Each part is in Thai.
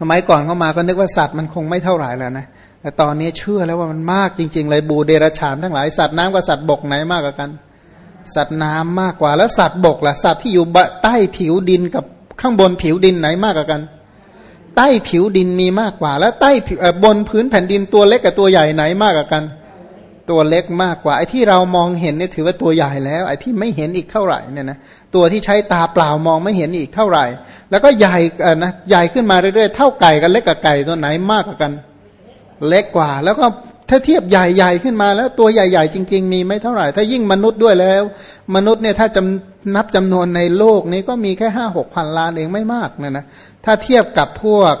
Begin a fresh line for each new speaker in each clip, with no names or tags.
สมัยก่อนเข้ามาก็นึกว่าสัตว์มันคงไม่เท่าไหร่แล้วนะแต่ตอนนี้เชื่อแล้วว่ามันมากจริง ๆ เลยบูเดรฉานทั้งหลายสัตว์น้ำกับสัตว์บกไหนมากกว่ากัน สัตว์น้ำมากกว่าแล้วสัตว์บกล่ะสัตว์ที่อยู่ใต้ผิวดินกับข้างบนผิวดินไหนมากกว่ากัน ใต้ผิวดินมีมากกว่า แล้วใต้บนพื้นแผ่นดินตัวเล็กกับตัวใหญ่ไหนมากกว่ากัน ตัวเล็กมากกว่าไอ้ที่เรามองเห็นเนี่ยถือว่าตัวใหญ่แล้ว ไอ้ที่ไม่เห็นอีกเท่าไหร่เนี่ยนะตัวที่ใช้ตาเปล่ามองไม่เห็นอีกเท่าไหร่ แล้วก็ใหญ่อ่านะใหญ่ขึ้นมาเรื่อยๆเท่าไก่กับเล็กกับไก่ตัวไหนมากกว่ากัน เล็กกว่า แล้วก็ถ้าเทียบใหญ่ๆขึ้นมาแล้วตัวใหญ่ๆจริง ๆ มีไม่เท่าไหร่ ถ้ายิ่งมนุษย์ด้วยแล้ว มนุษย์เนี่ยถ้าจำนับจำนวนในโลกนี้ก็มีแค่ห้าหกพันล้านเองไม่มากนะนะถ้าเทียบกับพวก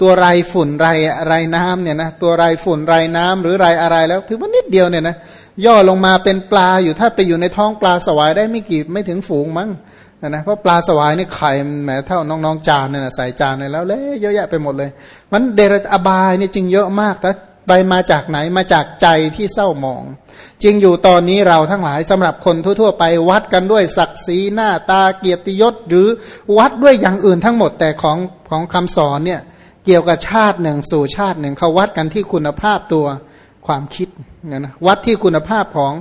ตัวไรฝุ่นไรไรน้ำเนี่ยนะตัวไรฝุ่นไรน้ำหรือไรอะไรแล้วถือว่านิดเดียวเนี่ยนะย่อลงมาเป็นปลาอยู่ถ้าไปอยู่ในท้องปลาสวายได้ไม่กี่ไม่ถึงฝูงมั้งนะนะเพราะปลาสวายนี่ไข่แหมเท่าน้องๆจานเนี่ยนะใส่จานเนี่ยแล้วเละเยอะแยะไปหมดเลย มันเดรอบายนี่จริงเยอะมากแต่ไปมาจากไหนมาจากใจที่เศร้าหมอง จริงอยู่ตอนนี้เราทั้งหลายสำหรับคนทั่วๆ ไปวัดกันด้วยศักดิ์ศรีหน้าตาเกียรติยศหรือวัดด้วยอย่างอื่นทั้งหมดแต่ของของคำสอนเนี่ย เกี่ยวกับชาติหนึ่งสู่ชาติหนึ่งเขาวัดกันที่คุณภาพตัวความคิดนะวัดที่คุณภาพของ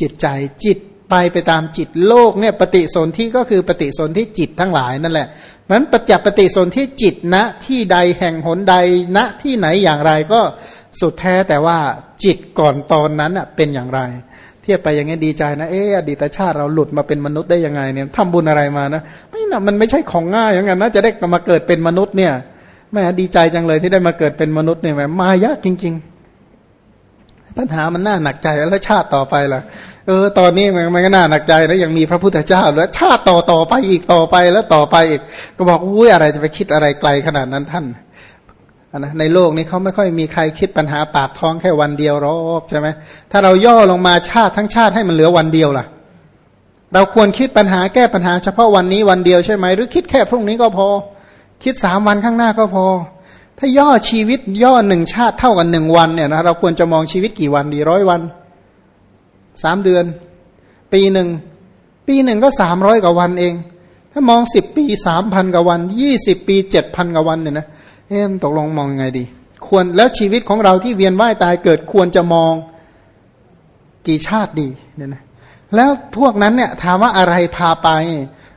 จิตใจจิตไปไปตามจิตโลกเนี่ยปฏิสนธิก็คือปฏิสนธิจิตทั้งหลายนั่นแหละนั้นปจักปฏิสนธิจิตณนะที่ใดแห่งหนใดณนะที่ไหนอย่างไรก็สุดแท้แต่ว่าจิตก่อนตอนนั้นเป็นอย่างไร เทียบไปอย่างนี้ดีใจนะเอออดีตชาติเราหลุดมาเป็นมนุษย์ได้ยังไงเนี่ยทำบุญอะไรมานะไม่นะมันไม่ใช่ของง่ายอย่างนั้นนะจะได้มาเกิดเป็นมนุษย์เนี่ย แม่ดีใจจังเลยที่ได้มาเกิดเป็นมนุษย์เนี่ยแม่มายากจริง ๆ ปัญหามันน่าหนักใจแล้วชาติต่อไปล่ะ เออ ตอนนี้มันก็น่าหนักใจแล้วยังมีพระพุทธเจ้าแล้วชาติต่อต่อไปอีกต่อไปแล้วต่อไปอีก ก็บอกอุ้ยอะไรจะไปคิดอะไรไกลขนาดนั้นท่านนะในโลกนี้เขาไม่ค่อยมีใครคิดปัญหาปากท้องแค่วันเดียวหรอกใช่ไหมถ้าเราย่อลงมาชาติทั้งชาติให้มันเหลือวันเดียวล่ะ เราควรคิดปัญหาแก้ปัญหาเฉพาะวันนี้วันเดียวใช่ไหมหรือคิดแค่พรุ่งนี้ก็พอ คิดสามวันข้างหน้าก็พอ ถ้าย่อชีวิตย่อหนึ่งชาติเท่ากันหนึ่งวันเนี่ยนะเราควรจะมองชีวิตกี่วันดีร้อยวันสามเดือน ปีหนึ่งปีหนึ่งก็สามร้อยกว่าวันเอง ถ้ามองสิบปีสามพันกว่าวันยี่สิบปีเจ็ดพันกว่าวันเนี่ยนะเอ๊ะตกลงมองยังไงดี ควรแล้วชีวิตของเราที่เวียนว่ายตายเกิดควรจะมองกี่ชาติดีเนี่ยนะแล้วพวกนั้นเนี่ยถามว่าอะไรพาไป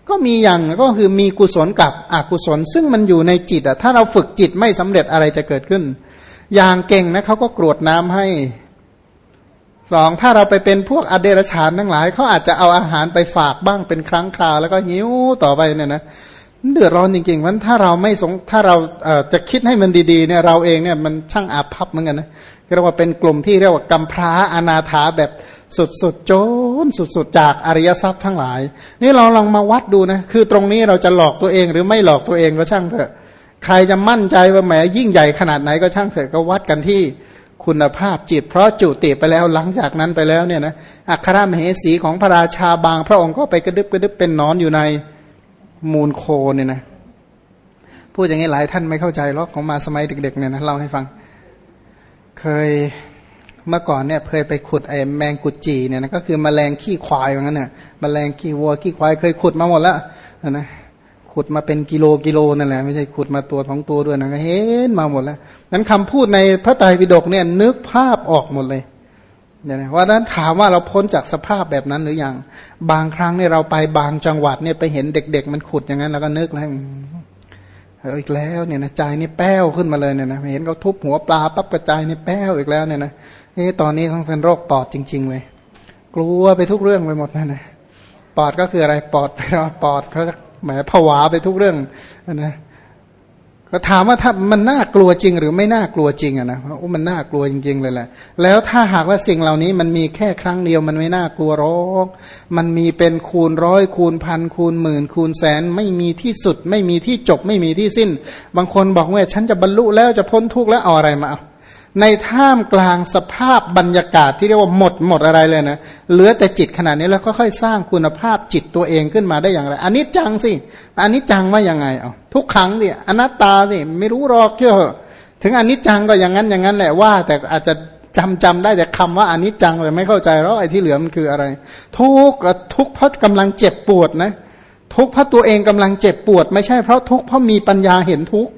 ก็มีอย่างก็คือมีกุศลกับอกุศล ซึ่งมันอยู่ในจิตอะถ้าเราฝึกจิตไม่สำเร็จอะไรจะเกิดขึ้น อย่างเก่งนะเขาก็กรวดน้ำให้สองถ้าเราไปเป็นพวกอเดรชานทั้งหลายเขาอาจจะเอาอาหารไปฝากบ้างเป็นครั้งคราวแล้วก็หิวต่อไปเนี่ยนะเดือดร้อนจริงๆมันถ้าเราไม่สงถ้าเราเอ่อจะคิดให้มันดีๆเนี่ยเราเองเนี่ยมันช่างอาภัพเหมือนกันนะ เรียกว่าเป็นกลุ่มที่เรียกว่ากำพร้าอนาถาแบบสุดๆโจนสุดๆจากอริยทรัพย์ทั้งหลาย นี่เราลองมาวัดดูนะคือตรงนี้เราจะหลอกตัวเองหรือไม่หลอกตัวเองก็ช่างเถอะ ใครจะมั่นใจว่าแหมยิ่งใหญ่ขนาดไหนก็ช่างเถอะก็วัดกันที่คุณภาพจิต เพราะจุติไปแล้วหลังจากนั้นไปแล้วเนี่ยนะอัครมเหสีของพระราชาบางพระองค์ก็ไปกระดึบกระดึบเป็นนอนอยู่ในมูลโคเนี่ยนะพูดอย่างนี้หลายท่านไม่เข้าใจหรอกของมาสมัยเด็กๆเนี่ยนะเล่าให้ฟัง เคยเมื่อก่อนเนี่ยเคยไปขุดไอ้แมงกุจีเนี่ยนะก็คือมแมลงขี้ควายอย่างนั้นเนี่ยมแมลงขี้วัวขี้ควายเคยขุดมาหมดแล้วนะขุดมาเป็นกิโลกิโลนั่นแหละไม่ใช่ขุดมาตัวของตัวด้วยนะก็เห็นมาหมดแล้วนั้นคำพูดในพระไตรปิฎกเนี่ยนึกภาพออกหมดเลยเนี่ยนะว่านั้นถามว่าเราพ้นจากสภาพแบบนั้นหรือยังบางครั้งเนี่ยเราไปบางจังหวัดเนี่ยไปเห็นเด็ก ๆ มันขุดอย่างนั้น แล้วก็นึกแล้ว อีกแล้วเนี่ยนะใจนี่แป้วขึ้นมาเลยเนี่ยนะเห็นเขาทุบหัวปลาปั๊บกระจายนี่แป้วอีกแล้วเนี่ยนะเอ๊ตอนนี้ต้องเป็นโรคปอดจริง ๆ เลย กลัวไปทุกเรื่องไปหมดนั่นนะปอดก็คืออะไรปอดไปปอดเขาแหมผวาไปทุกเรื่องนะ ก็ถามว่าถ้ามันน่ากลัวจริงหรือไม่น่ากลัวจริงอะนะโอ้มันน่ากลัวจริง ๆ เลยแหละ แล้วถ้าหากว่าสิ่งเหล่านี้มันมีแค่ครั้งเดียวมันไม่น่ากลัวหรอกมันมีเป็นคูณร้อยคูณพันคูณหมื่นคูณแสน ไม่มีที่สุด ไม่มีที่จบไม่มีที่สิ้น บางคนบอกว่าฉันจะบรรลุแล้วจะพ้นทุกข์แล้วเอาอะไรมาเอา ในท่ามกลางสภาพบรรยากาศที่เรียกว่าหมดหมดอะไรเลยนะเหลือแต่จิตขนาดนี้แล้วก็ค่อยสร้างคุณภาพจิตตัวเองขึ้นมาได้อย่างไรอันนี้จังสิอันนี้จังว่ายังไงเอาทุกครั้งเนี่ยอนัตตาสิไม่รู้หรอกเชื่อถึงอันนี้จังก็อย่างนั้นอย่างนั้นแหละว่า แต่อาจจะจำจำได้แต่คำว่าอันนี้จังแต่ไม่เข้าใจแล้วไอ้ที่เหลือมันคืออะไร ทุกทุกเพราะกำลังเจ็บปวดนะ ทุกเพราะตัวเองกำลังเจ็บปวด ไม่ใช่เพราะทุกเพราะมีปัญญาเห็นทุก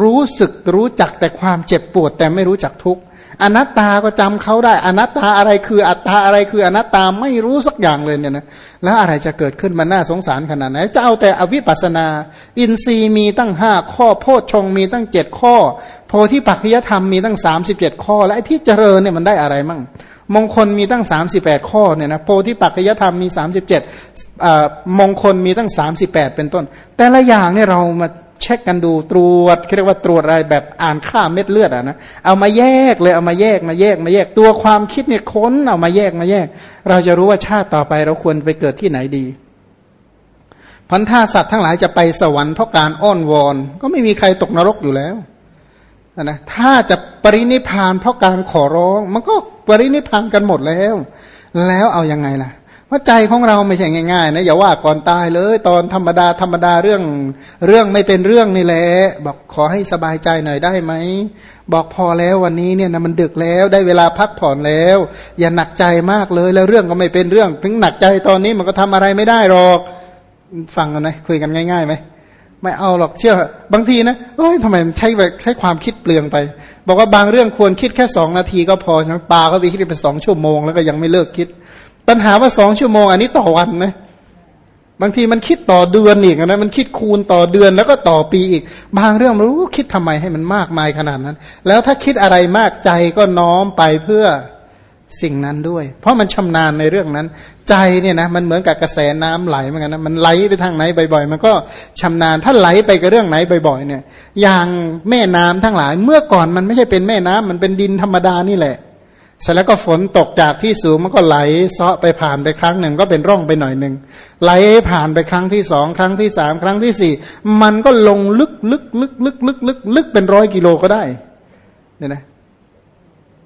รู้สึกรู้จักแต่ความเจ็บปวด แต่ไม่รู้จักทุกข์อนัตตาก็จำเขาได้ อนัตตาอะไรคืออัตตาอะไรคืออนัตตาไม่รู้สักอย่างเลยเนี่ยนะแล้วอะไรจะเกิดขึ้นมันน่าสงสารขนาดไหนจะเอาแต่อวิปัสนา อินทรีย์มีตั้งห้าข้อ โพชฌงมีตั้งเจ็ดข้อ โพธิปัจจยธรรมมีตั้งสามสิบเจ็ดข้อ และไอ้ที่เจริญเนี่ยมันได้อะไรมั่งมงคลมีตั้งสามสิบแปดข้อเนี่ยนะโพธิปัจจยธรรมมีสามสิบเจ็ดมงคลมีตั้งสามสิบแปดเป็นต้น แต่ละอย่างเนี่ยเรามา เช็คกันดูตรวจเรียกว่าตรวจอะไรแบบอ่านค่าเม็ดเลือดอะนะเอามาแยกเลยเอามาแยกมาแยกมาแยกตัวความคิดเนี่ยค้นเอามาแยกมาแยก เราจะรู้ว่าชาติต่อไปเราควรไปเกิดที่ไหนดีพันธาสัตว์ทั้งหลายจะไปสวรรค์เพราะการอ้อนวอน ก็ไม่มีใครตกนรกอยู่แล้วนะถ้าจะปรินิพานเพราะการขอร้อง มันก็ปรินิพานกันหมดแล้ว แล้วเอายังไงล่ะ พราะใจของเราไม่ใช่ง่ายๆนะอย่าว่าก่อนตายเลย ตอนธรรมดาธรรมดาเรื่อง เรื่องไม่เป็นเรื่องนี่แหละบอกขอให้สบายใจหน่อยได้ไหมบอกพอแล้ววันนี้เนี่ยนะมันดึกแล้วได้เวลาพักผ่อนแล้ว อย่าหนักใจมากเลยแล้วเรื่องก็ไม่เป็นเรื่อง ถึงหนักใจตอนนี้มันก็ทำอะไรไม่ได้หรอกฟังกันนะคุยกันง่ายๆไหมไม่เอาหรอกเชื่อ บางทีนะเอ้ยทำไมใช้ใช้ความคิดเปลืองไป บอกว่าบางเรื่องควรคิดแค่สองนาทีก็พอใช่ไหมปาไปคิดไปสองชั่วโมงแล้วก็ยังไม่เลิกคิด ปัญหาว่าสองชั่วโมงอันนี้ต่อวันนะบางทีมันคิดต่อเดือนอีกนะมันคิดคูณต่อเดือนแล้วก็ต่อปีอีก บางเรื่องรู้คิดทำไมให้มันมากมายขนาดนั้น แล้วถ้าคิดอะไรมากใจก็น้อมไปเพื่อสิ่งนั้นด้วย เพราะมันชำนาญในเรื่องนั้น ใจเนี่ยนะมันเหมือนกับกระแสน้ำไหลเหมือนกันนะมันไหลไปทางไหนบ่อย ๆ มันก็ชำนาญถ้าไหลไปกับเรื่องไหนบ่อยๆ เนี่ย อย่างแม่น้ำทั้งหลาย เมื่อก่อนมันไม่ใช่เป็นแม่น้ำมันเป็นดินธรรมดานี่แหละ เสร็จแล้วก็ฝนตกจากที่สูงมันก็ไหลเซาะไปผ่านไปครั้งหนึ่งก็เป็นร่องไปหน่อยหนึ่งไหลผ่านไปครั้งที่สองครั้งที่สามครั้งที่สี่มันก็ลงลึกลึกลึกลึกลึกลึกลึกเป็นร้อยกิโลก็ได้เนี่ยนะ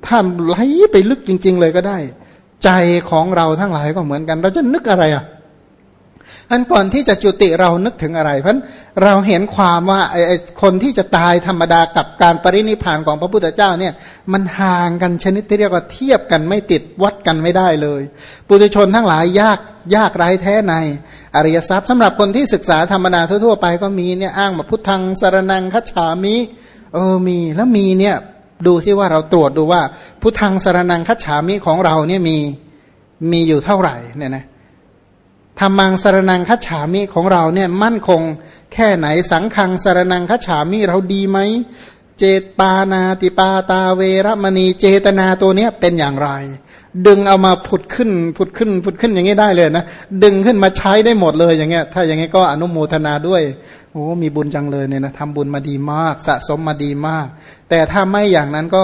ถ้าไหลไปลึกจริง ๆ เลยก็ได้ ใจของเราทั้งหลายก็เหมือนกัน เราจะนึกอะไรอะ อันก่อนที่จะจุติเรานึกถึงอะไร เพราะเราเห็นความว่าไอ้คนที่จะตายธรรมดากับการปรินิพานของพระพุทธเจ้าเนี่ยมันห่างกันชนิดที่เรียกว่าเทียบกันไม่ติดวัดกันไม่ได้เลย ปุถุชนทั้งหลายยากยากไร้แท้ใน อริยทรัพย์สำหรับคนที่ศึกษาธรรมดาทั่วๆไปก็มีเนี่ยอ้างมาพุทธังสารนังคัจฉามิเออมีแล้วมีเนี่ยดูซิว่าเราตรวจดูว่าพุทธังสารนังคัจฉามิของเราเนี่ยมีมีอยู่เท่าไหร่เนี่ยนะ ธรรมังสารนังคัจฉามิของเราเนี่ยมั่นคงแค่ไหนสังขังสารนังคัจฉามิเราดีไหมเจตปานาติปาตาเวรมณีเจตนาตัวเนี้ยเป็นอย่างไร ดึงเอามาผุดขึ้นผุดขึ้นผุดขึ้นอย่างนี้ได้เลยนะดึงขึ้นมาใช้ได้หมดเลยอย่างเงี้ย ถ้าอย่างงี้ก็อนุโมทนาด้วยโอ้มีบุญจังเลยเนี่ยนะทำบุญมาดีมาก สะสมมาดีมาก แต่ถ้าไม่อย่างนั้นก็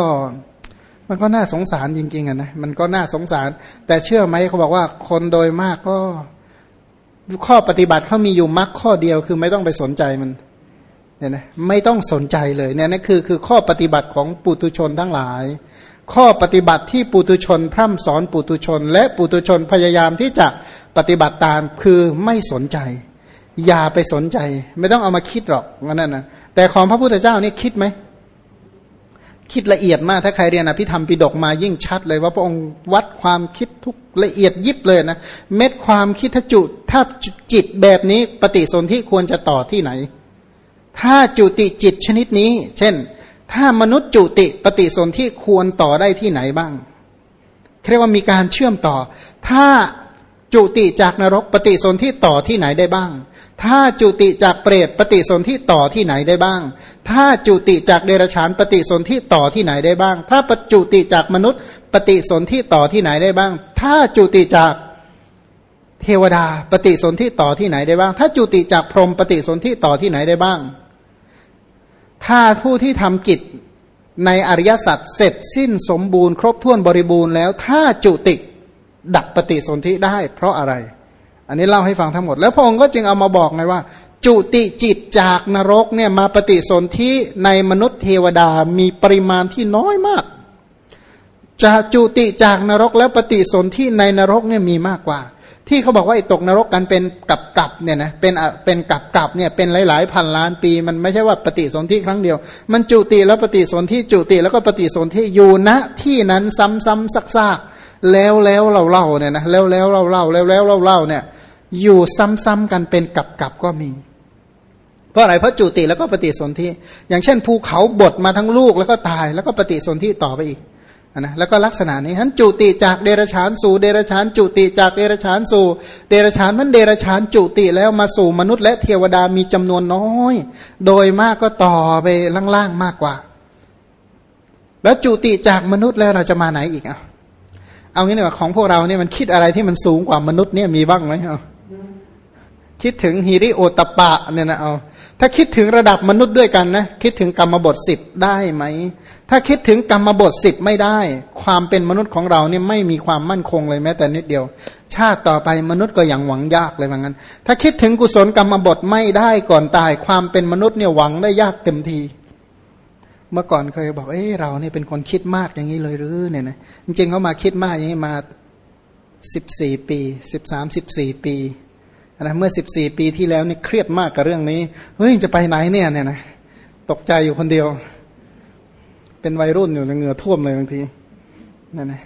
มันก็น่าสงสารจริงๆอะนะมันก็น่าสงสาร แต่เชื่อไหมเขาบอกว่าคนโดยมากก็ ข้อปฏิบัติเขามีอยู่มรรคข้อเดียวคือไม่ต้องไปสนใจมันเนี่ยนะไม่ต้องสนใจเลยเนี่ยนั่นคือคือข้อปฏิบัติของปุตุชนทั้งหลาย ข้อปฏิบัติที่ปุตุชน พร่ำสอนปุตุชน และปุตุชนพยายามที่จะปฏิบัติตามคือไม่สนใจ อย่าไปสนใจ ไม่ต้องเอามาคิดหรอกนั่นนะแต่ของพระพุทธเจ้านี่คิดไหม คิดละเอียดมาก ถ้าใครเรียนอภิธรรมปิดกมายิ่งชัดเลยว่าพระองค์วัดความคิดทุกละเอียดยิบเลยนะ เม็ดความคิดถ้าจุถ้าจิตแบบนี้ปฏิสนธิควรจะต่อที่ไหน ถ้าจุติจิตชนิดนี้ เช่น ถ้ามนุษย์จุติปฏิสนธิควรต่อได้ที่ไหนบ้างเรียกว่ามีการเชื่อมต่อ ถ้า จุติจากนรกปฏิสนธิต่อที่ไหนได้บ้าง ถ้าจุติจากเปรตปฏิสนธิต่อที่ไหนได้บ้าง ถ้าจุติจากเดรัจฉานปฏิสนธิต่อที่ไหนได้บ้าง ถ้าปจุติจากมนุษย์ ปฏิสนธิต่อที่ไหนได้บ้าง ถ้าจุติจากเทวดาปฏิสนธิต่อที่ไหนได้บ้าง ถ้าจุติจากพรหมปฏิสนธิต่อที่ไหนได้บ้าง ถ้าผู้ที่ทำกิจในอริยสัจเสร็จสิ้นสมบูรณ์ครบถ้วนบริบูรณ์แล้ว ถ้าจุติ ดับปฏิสนธิได้ เพราะอะไร อันนี้เล่าให้ฟังทั้งหมด แล้วพระองค์ก็จึงเอามาบอกไงว่า จุติจิตจากนรกเนี่ยมาปฏิสนธิในมนุษย์เทวดามีปริมาณที่น้อยมากจะจุติจากนรกแล้วปฏิสนธิในนรกเนี่ยมีมากกว่า ที่เขาบอกว่าไอ้ตกนรกกันเป็นกับกับเนี่ยนะเป็นเป็นกับกับเนี่ยเป็นหลายๆพันล้านปี มันไม่ใช่ว่าปฏิสนธิครั้งเดียว มันจุติแล้วปฏิสนธิจุติแล้วก็ปฏิสนธิอยู่ณที่นั้นซ้ำๆซักๆ แล้วแล้วเราเล่าเนี่ยนะแล้วแล้วเราเล่าแล้วแล้วเราเล่าเนี่ย อยู่ซ้ำๆกันเป็นกับกับก็มี เพราะอะไรเพราะจุติแล้วก็ปฏิสนธิอย่างเช่น ภูเขาบดมาทั้งลูกแล้วก็ตายแล้วก็ปฏิสนธิต่อไปอีกนะแล้วก็ลักษณะนี้ฉะนั้นจุติจากเดรชานสู่เดรชานจุติจากเดรชานสู่ เดรชานมันเดรชานจุติแล้วมาสู่มนุษย์และเทวดามีจำนวนน้อย โดยมากก็ต่อไปล่างๆมากกว่า แล้วจุติจากมนุษย์แล้วเราจะมาไหนอีกอะ เอางี้เนี่ยของพวกเราเนี่ยมันคิดอะไรที่มันสูงกว่ามนุษย์เนี่ยมีบ้างไหมเอาคิดถึงฮิริโอตปะเนี่ยนะเอาถ้าคิดถึงระดับมนุษย์ด้วยกันนะคิดถึงกรรมบทสิบได้ไหม ถ้าคิดถึงกรรมบทสิบไม่ได้ ความเป็นมนุษย์ของเราเนี่ยไม่มีความมั่นคงเลยแม้แต่นิดเดียว ชาติต่อไปมนุษย์ก็ยังหวังยากเลยเหมือนกันถ้าคิดถึงกุศลกรรมบทไม่ได้ก่อนตาย ความเป็นมนุษย์เนี่ยหวังได้ยากเต็มที เมื่อก่อนเคยบอก เอ้เราเนี่ยเป็นคนคิดมากอย่างนี้เลยหรือเนี่ยนะจริงๆเขามาคิดมากอย่างนี้มาสิบสี่ปีสิบสามสิบสี่ปีนะเมื่อสิบสี่ปีที่แล้วนี่เครียดมากกับเรื่องนี้เฮ้ยจะไปไหนเนี่ยเนี่ยนะตกใจอยู่คนเดียว เป็นวัยรุ่นอยู่เหงื่อท่วมเลยบางทีนั่นนะ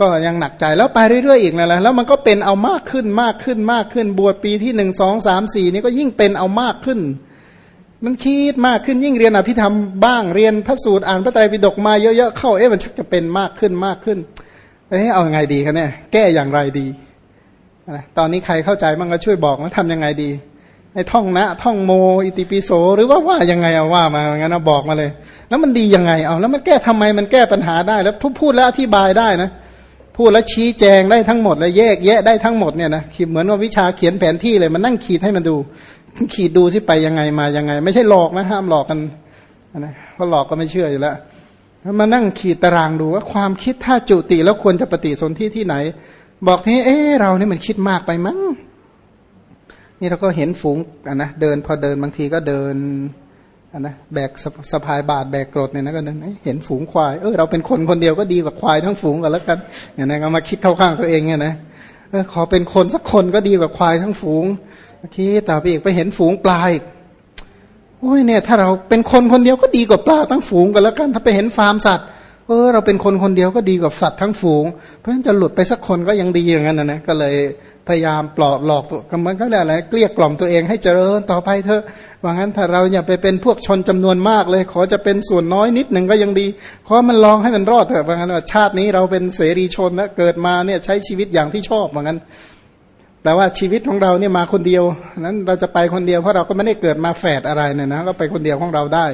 ก็ยังหนักใจแล้วไปเรื่อยๆอีกนั่นแหละแล้วมันก็เป็นเอามากขึ้นมากขึ้นมากขึ้นบวชปีที่หนึ่งสองสามสี่นี่ก็ยิ่งเป็นเอามากขึ้น มันคิดมากขึ้นยิ่งเรียนอภิธรรมบ้างเรียนพระสูตรอ่านพระไตรปิฎกมาเยอะๆเข้าเอ๊ะมันชักจะเป็นมากขึ้นมากขึ้นเอ๊ะเอาอยัางไงดีคะเนี่ยแก้อย่างไรดีตอนนี้ใครเข้าใจบ้างก็ช่วยบอกว่าทำยังไงดีไอ้ท่องนะท่องโมอิติปิโสหรือว่าว่ายังไงเอาว่ามาอย่างนั้นนะบอกมาเลย แล้วมันดียังไงเอาแล้วมันแก้ทำไมมันแก้ปัญหาได้แล้วทุกพูดแล้วอธิบายได้นะพูดแล้วชี้แจงได้ทั้งหมด และแยกแยะได้ทั้งหมดเนี่ยนะเหมือนว่าวิชาเขียนแผนที่เลยมันนั่งขีดให้มันดู ขีดดูสิไปยังไงมายังไง ไม่ใช่หลอกนะห้ามหลอกกันนะเพราะหลอกก็ไม่เชื่ออยู่แล้วมานั่งขีดตารางดูว่าความคิดถ้าจุติแล้วควรจะปฏิสนธิที่ไหน บอกทีเอ๊เรานี่มันคิดมากไปมั้งนี่เราก็เห็นฝูงอะนะเดินพอเดินบางทีก็เดินอะนะแบกสะพายบาดแบกกรดเนี่ยนะก็เดินเห็นฝูงควายเออเราเป็นคนคนเดียวก็ดีกว่าควายทั้งฝูงกันแล้วกันอย่างนั้ก็มาคิดเข้าข้างตัวเองเนี่ยนะเออขอเป็นคนสักคนก็ดีกว่าควายทั้งฝูง คิดต่อไปอีกไปเห็นฝูงปลาอีกโอ้ยเนี่ย ถ้าเราเป็นคนคนเดียวก็ดีกว่าปลาทั้งฝูงกันแล้วกัน ถ้าไปเห็นฟาร์มสัตว์เออเราเป็นคนคนเดียวก็ดีกว่าสัตว์ทั้งฝูง เพราะฉะนั้นจะหลุดไปสักคนก็ยังดีอย่างนั้นนะนะก็เลยพยายามปลอบหลอกตัวมันก็ได้อะไรเกลี้ยกล่อมตัวเองให้เจริญต่อไปเถอะว่างั้นถ้าเราอย่าไปเป็นพวกชนจำนวนมากเลย ขอจะเป็นส่วนน้อยนิดหนึ่งก็ยังดี ขอมันลองให้มันรอดเถอะว่างั้นว่าชาตินี้เราเป็นเสรีชนนะเกิดมาเนี่ยใช้ชีวิตอย่างที่ชอบว่างั้น แต่ว่าชีวิตของเราเนี่ยมาคนเดียว นั้นเราจะไปคนเดียวเพราะเราก็ไม่ได้เกิดมาแฝดอะไรเนี่ยนะก็ไปคนเดียวของเราได้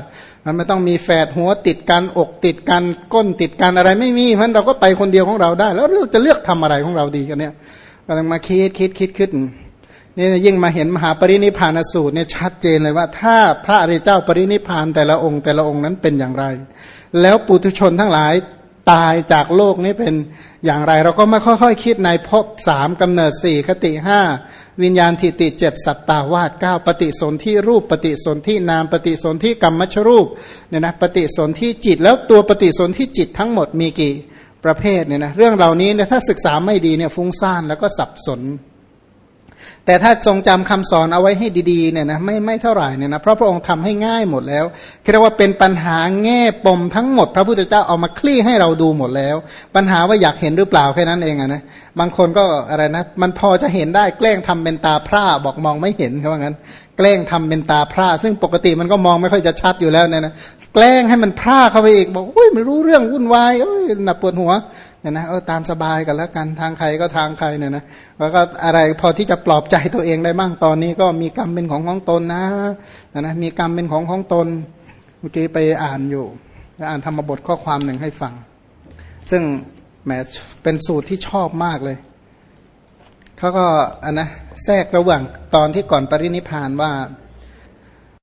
มันไม่ต้องมีแฝดหัวติดกันอกติดกันก้นติดกันอะไรไม่มีเพราะเราก็ไปคนเดียวของเราได้ แล้วเราจะเลือกทำอะไรของเราดีกันเนี่ยกำลังมาคิดคิดคิดขึ้นนี่ยิ่งมาเห็นมหาปรินิพานสูตรเนี่ยชัดเจนเลยว่า ถ้าพระอริยเจ้าปรินิพานแต่ละองค์แต่ละองค์นั้นเป็นอย่างไร แล้วปุถุชนทั้งหลาย ตายจากโลกนี้เป็นอย่างไร เราก็มาค่อยๆ คิดในภพสามกำเนิดสี่คติห้าวิญญาณทิติเจ็ดสัตตาวาสเก้าปฏิสนธิรูปปฏิสนธินามปฏิสนธิกรรมมชรูปเนี่ยนะปฏิสนธิจิตแล้วตัวปฏิสนธิจิตทั้งหมดมีกี่ประเภทเนี่ยนะเรื่องเหล่านี้เนี่ยถ้าศึกษาไม่ดีเนี่ยฟุ้งซ่านแล้วก็สับสน แต่ถ้าทรงจำคำสอนเอาไว้ให้ดีๆเนี่ยนะไม่ไม่เท่าไหร่เนี่ยนะเพราะพระองค์ทำให้ง่ายหมดแล้วเรียกว่าเป็นปัญหาแง่ปมทั้งหมด พระพุทธเจ้าเอามาคลี่ให้เราดูหมดแล้ว ปัญหาว่าอยากเห็นหรือเปล่าแค่นั้นเองอะนะบางคนก็อะไรนะมันพอจะเห็นได้แกล้งทำเป็นตาพร่าบอกมองไม่เห็นเขาว่างั้น แกล้งทำเป็นตาพร่าซึ่งปกติมันก็มองไม่ค่อยจะชัดอยู่แล้วเนี่ยนะ แกล้งให้มันพร่าเข้าไปอีก บอกอุ้ยไม่รู้เรื่องวุ่นวายเอ้ยหนักปวดหัวเนี่ยนะเออตามสบายกันแล้วกันทางใครก็ทางใครเนี่ยนะแล้วก็อะไรพอที่จะปลอบใจตัวเองได้บ้างตอนนี้ก็มีกรรมเป็นของของตนนะนะมีกรรมเป็นของของตนเมื่อกี้ไปอ่านอยู่อ่านธรรมบทข้อความหนึ่งให้ฟัง ซึ่งแหมเป็นสูตรที่ชอบมากเลยเขาก็อันนะแทรกระหว่างตอนที่ก่อนปรินิพานว่า